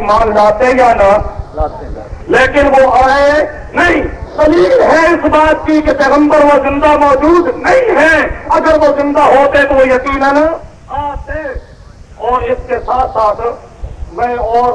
مان لاتے یا نہ؟ لیکن وہ آئے نہیں۔ دلیل ہے اس بات کی کہ پیغمبر وہ زندہ موجود نہیں ہے۔ اگر وہ زندہ ہوتے تو وہ یقیناً آتے۔ اور اس کے ساتھ ساتھ میں اور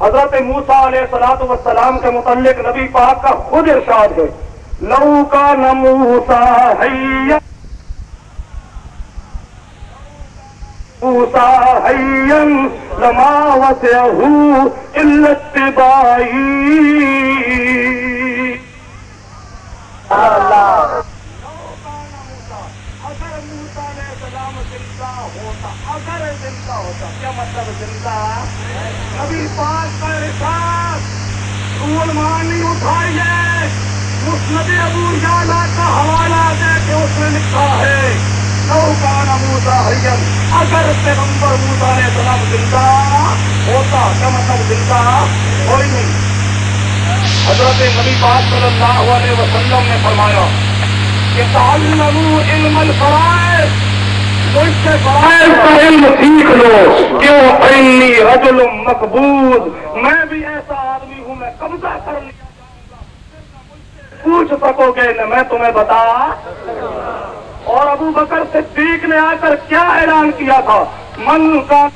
حضرت موسا علیہ سلاط وسلام کے متعلق نبی پاک کا خود ارشاد ہے۔ لو کا نموسا ہے موسا لما وسعه الا اتباعي. اللہ۔ اگر موسا علیہ السلام زندہ ہوتا اگر زندہ ہوتا کیا مطلب زندہ نبی پاک کا ارشاد رول مانی اٹھائیے مسند ابو جالا کا حوالہ دے کے اس نے لکھا ہے نو کا موسا اگر پیغمبر موسا علیہ السلام زندہ، ہوتا کیا مطلب زندہ، کوئی نہیں۔ حضرت نبی پاک صلی اللہ علیہ وسلم نے فرمایا کہ تعلموا علم الفرائض۔ مجھ سے فرائض کا علم سیکھ لو۔ کیوں؟ انی رجل مقبوض۔ میں بھی ایسا آدمی ہوں، میں قبضہ کر لیا۔ پوچھ سکو گے، نہ میں تمہیں بتا۔ اور ابو بکر صدیق نے آ کر کیا اعلان کیا تھا؟ من کا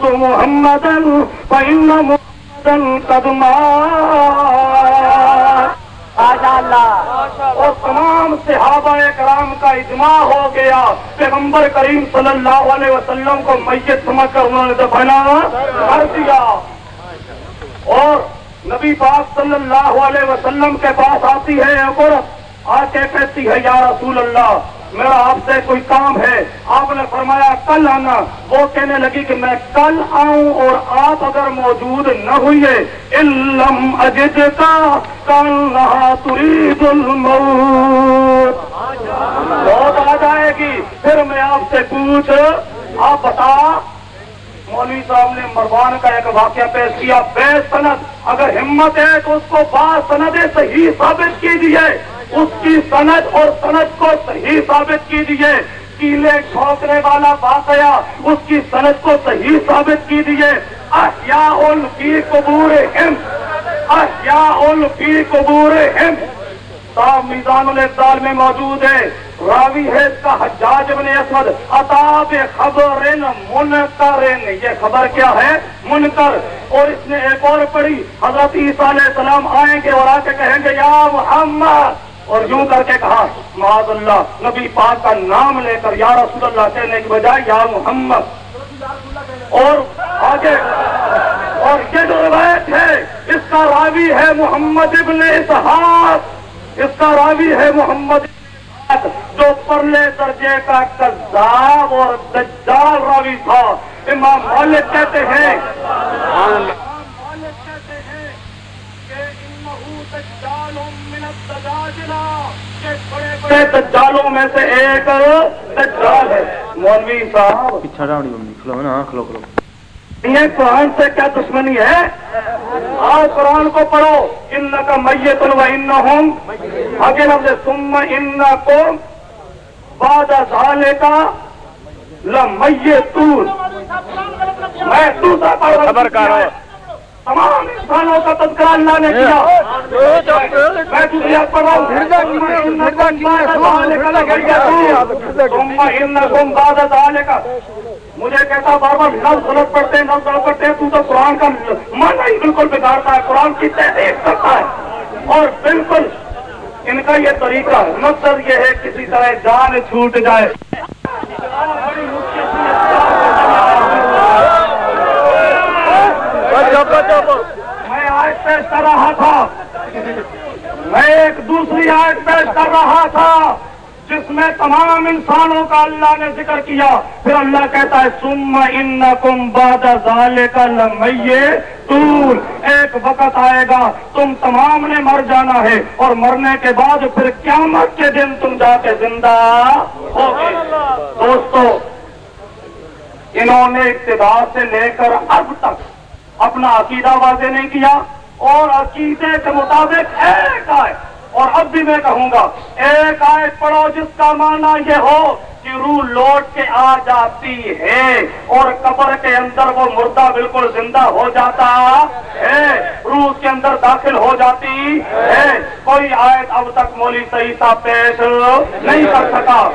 تو محمد اور تمام صحابہ کرام کا اجماع ہو گیا پیغمبر کریم صلی اللہ علیہ وسلم کو میت سمجھ کر انہوں نے دفنا کر دیا۔ اور نبی پاک صلی اللہ علیہ وسلم کے پاس آتی ہے عورت آ کے کہتی ہے یا رسول اللہ میرا آپ سے کوئی کام ہے۔ آپ نے فرمایا کل آنا۔ وہ کہنے لگی کہ میں کل آؤں اور آپ اگر موجود نہ ہوئے علم اجد کا کل نہ ترید الموت۔ موت آ جائے گی۔ پھر میں آپ سے پوچھ۔ آپ بتا۔ مولوی صاحب نے مروان کا ایک واقعہ پیش کیا۔ بے سند۔ اگر ہمت ہے تو اس کو با سند صحیح ثابت کیجیے اس کی سند اور سند کو صحیح ثابت کیجیے۔ کیلے ٹھوکنے والا واقعہ اس کی سند کو صحیح ثابت کیجیے۔ احیاء فی قبور ہم۔ احیاء فی قبور ہم۔ صاحب میزان الفطال میں موجود ہے۔ راوی ہے اس کا حجاج ابن اسود۔ عطاب خبر منکر یہ خبر کیا ہے؟ منکر۔ اور اس نے ایک اور پڑھی۔ حضرت عیسیٰ علیہ السلام آئیں گے اور آ کے کہیں گے، یا محمد! اور یوں کر کے کہا، معاذ اللہ، نبی پاک کا نام لے کر یا رسول اللہ کہنے کی بجائے، یا محمد۔ اور آگے، اور یہ جو روایت ہے، اس کا راوی ہے محمد ابن اسحاق۔ اس کا راوی ہے محمد جو پرلے درجے کا کذاب اور دجال راوی تھا۔ امام مالک کہتے ہیں مالک کہتے ہیں کہ انہو دجال من الدجاجلہ کہ بڑے بڑے دجالوں میں سے ایک دجال ہے۔ مولوی صاحب۔ پچھڑا نہیں بنی کھلو نا کھلو کھلو۔ یہ قرآن سے کیا دشمنی ہے؟ آؤ قرآن کو پڑھو۔ ان کا میت و ان ہوں آگے لفظ سم ان کو باد ازالے کا لمیتون۔ میں دوسرا پڑھ رہا ہوں۔ خبر کارو۔ تمام انسانوں کا تذکرہ اللہ نے کیا۔ مجھے کہتا بار بار لفظ غلط پڑھتے ہیں لفظ غلط پڑھتے ہیں تو تو قرآن کا من ہی بالکل بگاڑتا ہے قرآن کی تحریر کرتا ہے اور بالکل ان کا یہ طریقہ مقصد یہ ہے کسی طرح جان چھوٹ جائے میں آج پیش کر رہا تھا۔ میں ایک دوسری آیت پیش کر رہا تھا، جس میں تمام انسانوں کا اللہ نے ذکر کیا۔ پھر اللہ کہتا ہے سم ان کم باد کا لمحے طول ایک وقت آئے گا، تم تمام نے مر جانا ہے۔ اور مرنے کے بعد پھر قیامت کے دن تم جا کے زندہ ہوگے۔ دوستو، انہوں نے ابتدا سے لے کر اب تک اپنا عقیدہ واضح نہیں کیا۔ اور عقیدے کے مطابق ایک آئے اور اب بھی میں کہوں گا، ایک آیت پڑھو جس کا معنی یہ ہو کہ روح لوٹ کے آ جاتی ہے اور قبر کے اندر وہ مردہ بالکل زندہ ہو جاتا ہے، روح اس کے اندر داخل ہو جاتی ہے۔ کوئی آیت اب تک مولی صحیح پیش نہیں کر سکا۔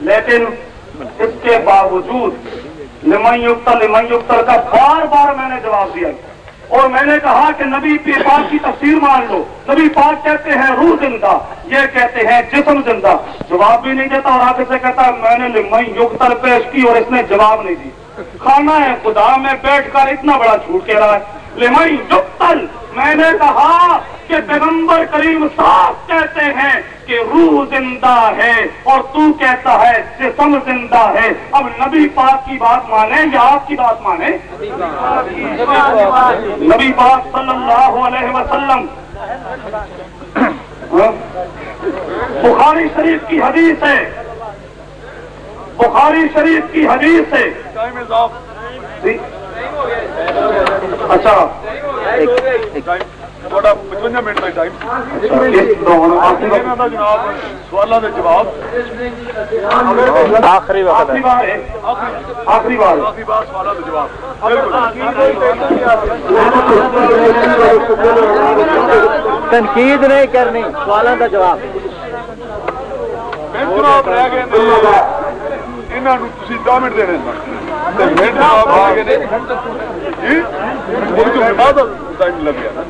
لیکن اس کے باوجود لمن یقتل لمن یقتل کا بار بار میں نے جواب دیا۔ اور میں نے کہا کہ نبی پاک کی تفسیر مان لو۔ نبی پاک کہتے ہیں روح زندہ، یہ کہتے ہیں جسم زندہ۔ جواب بھی نہیں دیتا اور آگے سے کہتا میں نے لمن یقتل پیش کی اور اس نے جواب نہیں دی۔ کھانا ہے خدا میں بیٹھ کر اتنا بڑا جھوٹ کہہ رہا ہے۔ لمئی یوگتل میں نے کہا کہ پیغمبر کریم صاحب کہتے ہیں کہ روح زندہ ہے اور تو کہتا ہے جسم زندہ ہے۔ اب نبی پاک کی بات مانے یا آپ کی بات مانے نبی پاک صلی اللہ علیہ وسلم؟ بخاری شریف کی حدیث ہے۔ بخاری شریف کی حدیث ہے۔ اچھا۔ منٹ کا ٹائم سوالوں آخری تنقید نہیں کرنی سوالوں کا جواب منٹ دینے منٹ ٹائم لگ گیا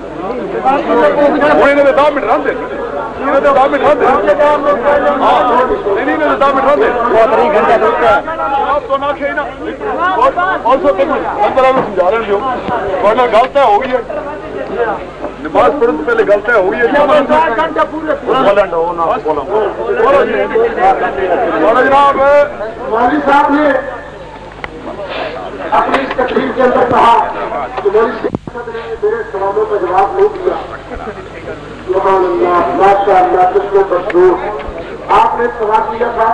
گلت رہے ہو ورنہ ہے نماز پڑھنے پہلے گلت ہے ہوگی جناب مولوی صاحب نے اپنی اس کے اندر کہا میرے سوالوں کا جواب نہیں دیا آپ نے سوال کیا تھا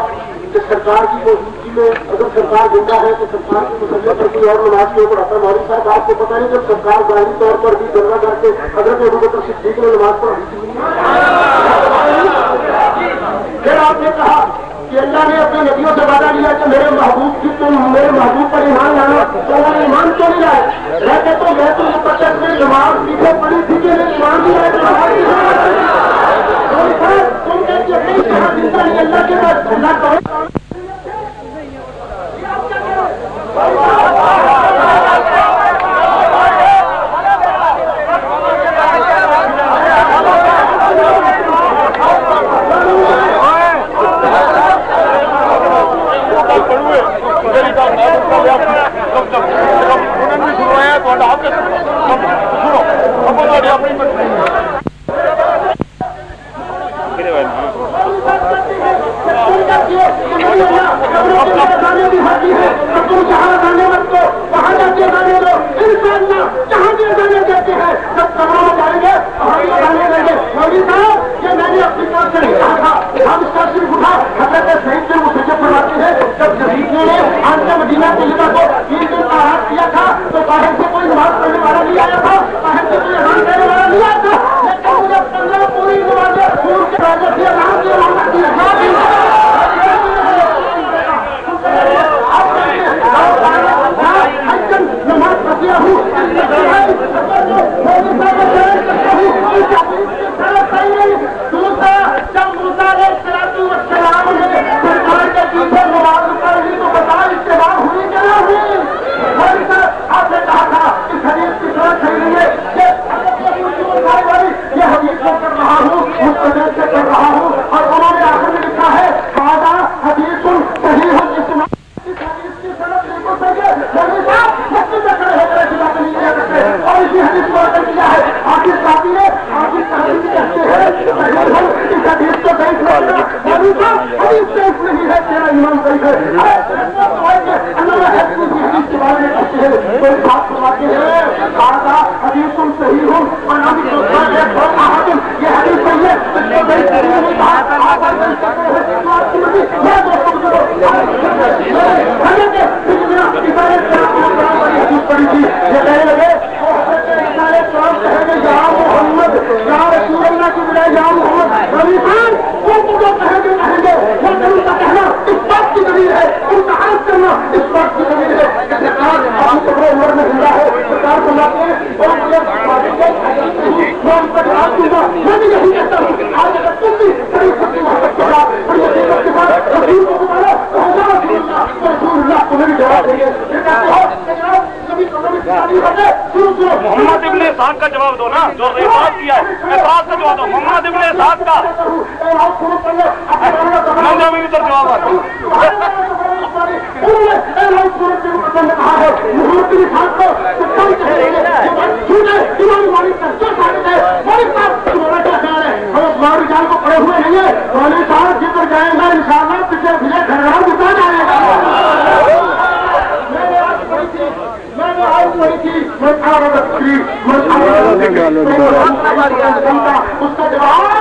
کہ سرکار کی موجودگی میں اگر سرکار زندہ ہے تو سرکار کی مسلح پر کوئی اور نماز کے اوپر آتا مولوی صاحب آپ کو پتا نہیں جب سرکار ظاہری طور پر بھی جلوہ کر کے حضرت ابو بکر صدیق نے نماز پڑھی پھر آپ نے کہا کہ اللہ نے اپنے نبیوں سے وعدہ لیا کہ میرے محبوب کی تم میرے محبوب پر ایمان لانا، تو اللہ ایمان کیوں نہیں لائے رہتے تو میں تو یہ پتہ میں جماعت پیچھے پڑی تھی کہ ایمان بھی لائے کے ہیں کوئی بات ہیں حدیث صحیح ہوں اور یہ حدیث صحیح ہے۔ اس کو صحیح نہیں کہا آپ ہیں تو آپ کی مرضی میں دوستوں پڑی تھی یہ کہنے لگے یا محمد یا رسول اللہ کی بجائے یا محمد ربی خان وہ تو جو کہیں گے کہیں گے وہ تم کا کہنا اس محمد کا جواب دو نا، جو احساس کیا ہے احساس کا جواب دو۔ محمد ابن صاحب کا۔ میں نے میری طرف جواب آتا جان کو ہوئے مولوی صاحب جدھر جائیں گا ان شاء اللہ پیچھے پیچھے گھر گھر دکھا جائے گا میں نے آج پڑھی تھی میں نے آج تھی میں کھانا رکھی میں اس کا جواب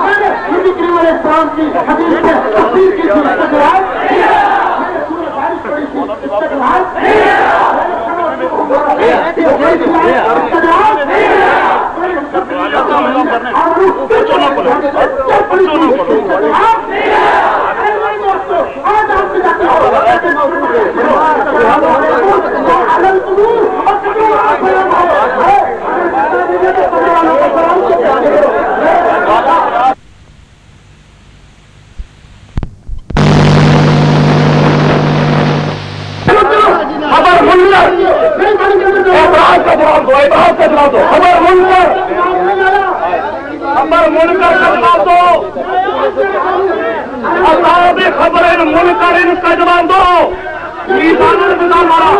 میں نے نبی کریم علیہ السلام کی حدیث سے تفسیر کی تھی اس کا جواب میں نے سورہ بارش پڑھی تھی اس کا جواب اس کا جواب خبر منکر اعتراض کا جواب دو دو خبر منکر خبر منکر کا جواب دو اصحاب خبر منکر ان کا جواب دو۔ میزان البدا مارا۔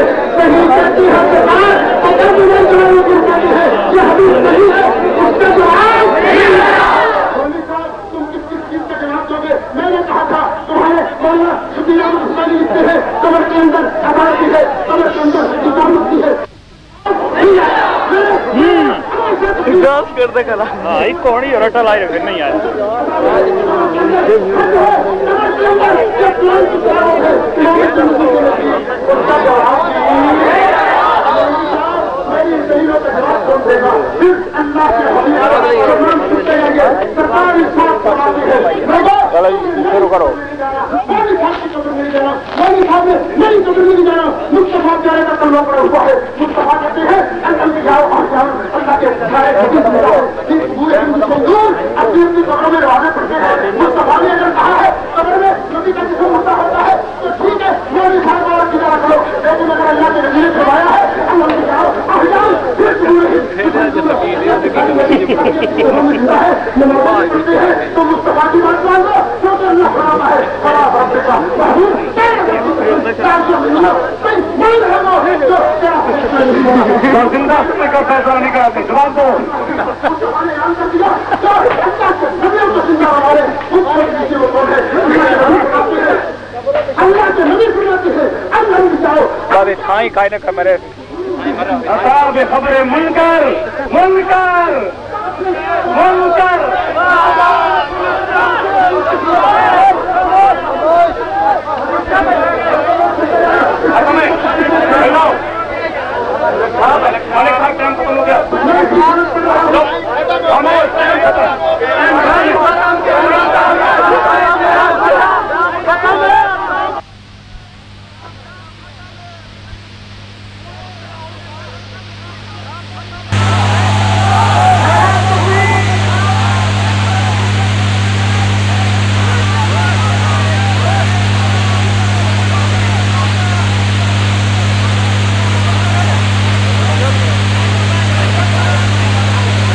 اور صاحب چلاؤ کوئی نہ میں نے کہا تھا تمہارے مولانا شکریہ مسلمان لکھتے ہیں کمر کے اندر عدالت ہے۔ کمر کے اندر حکامت کی ہے کون ہی رٹا لائی رکھے نہیں آیا شروع کرو میری قدر نہیں جانا مصطفیٰ پیارے کا کلمہ پڑا ہوا ہے مصطفیٰ کہتے ہیں اللہ کے جاؤ اور جاؤ اللہ پورے اپنی اپنی میں روانہ ہیں مصطفیٰ نے اگر کہا ہے۔ میں نبی کا جسم ہوتا ہے تو ٹھیک ہے کرو لیکن اگر اللہ کے نبی نے ہے اللہ کے پھر پورے تو مصطفیٰ کی بات مان لو کیونکہ اللہ ہے رب کا محبوب زندہ کا فیصلہ نکال کے جواب دو اللہ کے نبی کا میرے اصحاب خبر منکر منکر منکر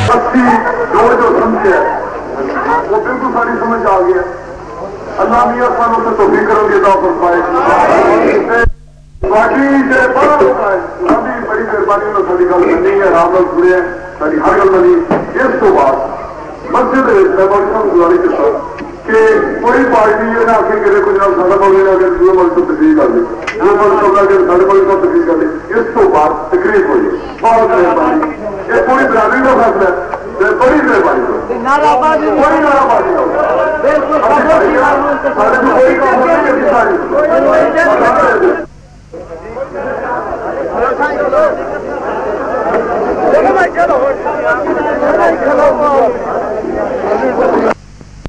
بستی دور جو سمجھے وہ بالکل ساری سمجھ آ گیا اللہ میاں سانوں سے تو کرو گے تو پائے باقی جو بڑا ہوتا ہے ساری بڑی مہربانی میں ساری گل بنی ہے، رام لال سنیا ساری ہر گل بنی اس تو بعد مسجد میں بڑی سب گزاری کرتا کہ کوئی پارٹی یہ نہ آخر کرے کوئی نہ سارا بولے نہ کہ دوسرے ملک کو تقریر کر لی وہ ملک کو کہ سارے ملک کو تقریر کر لی اس تو بعد تقریر ہوئی بہت مہربانی یہ پوری برادری کا فیصلہ ہے۔ بڑی مہربانی نعرہ بازی بڑی نعرہ بازی چلو۔